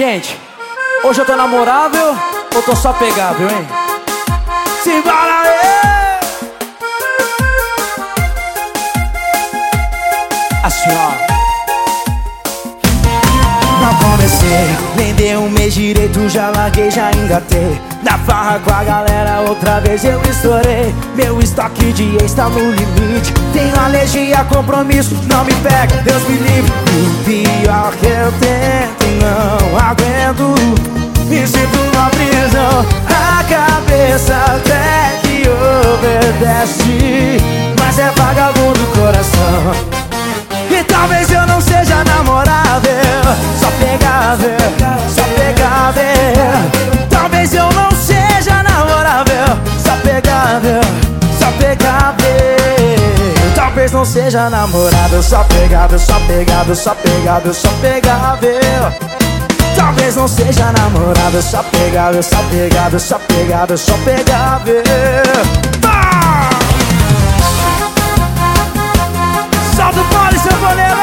Gente, hoje eu tô namorável ou tô só pegável, hein? Simbora aí! Assim, ó. Não comecei, nem dei um mês direito, já larguei, já engatei Na farra com a galera, outra vez eu estourei Meu estoque de ex tá no limite Tenho alergia compromisso, não me pega, Deus me livre cabeça até que obedece Mas é vagabundo coração. E talvez eu não seja namorável Só pegável, só pegável. Talvez eu não seja namorável Só pegável, só pegável. Talvez não seja namorável Só pegável, só pegável, só pegável, só pegável Talvez não seja namorável Só pegável, só pegável, só pegável, só pegável ah! Solta o pole, seu goleiro!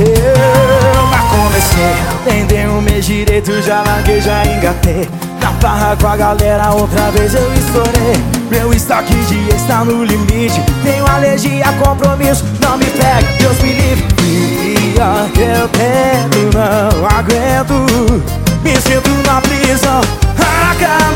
Eu já comecei, nem dei um mês direito, já larguei, já engatei Na farra com a galera, outra vez eu estourei Meu estoque de está no limite. Tenho alergia a compromisso, não me pega, Deus me livre. Pior que eu tento, não aguento. Me sinto na prisão, a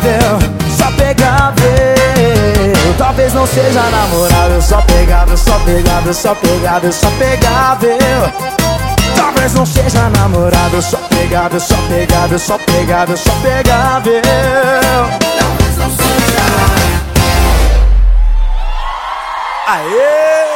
pegável, só pegável. Talvez não seja namorável Só pegável, só pegável, só pegável, só pegável. Talvez não seja namorável Só pegável, só pegável, só pegável, só pegável. Talvez não seja. Aê!